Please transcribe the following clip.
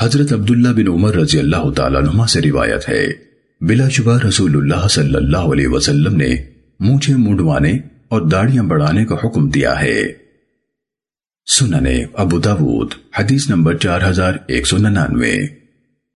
حضرت عبداللہ بن عمر رضی اللہ تعالیٰ عنہ سے روایت ہے۔ بلا شبہ رسول اللہ صلی اللہ علیہ وسلم نے مونچھے مڈوانے اور داڑیاں بڑھانے کا حکم دیا ہے۔ سننے ابو داود، حدیث نمبر چار ہزار ایک سو ننانوے۔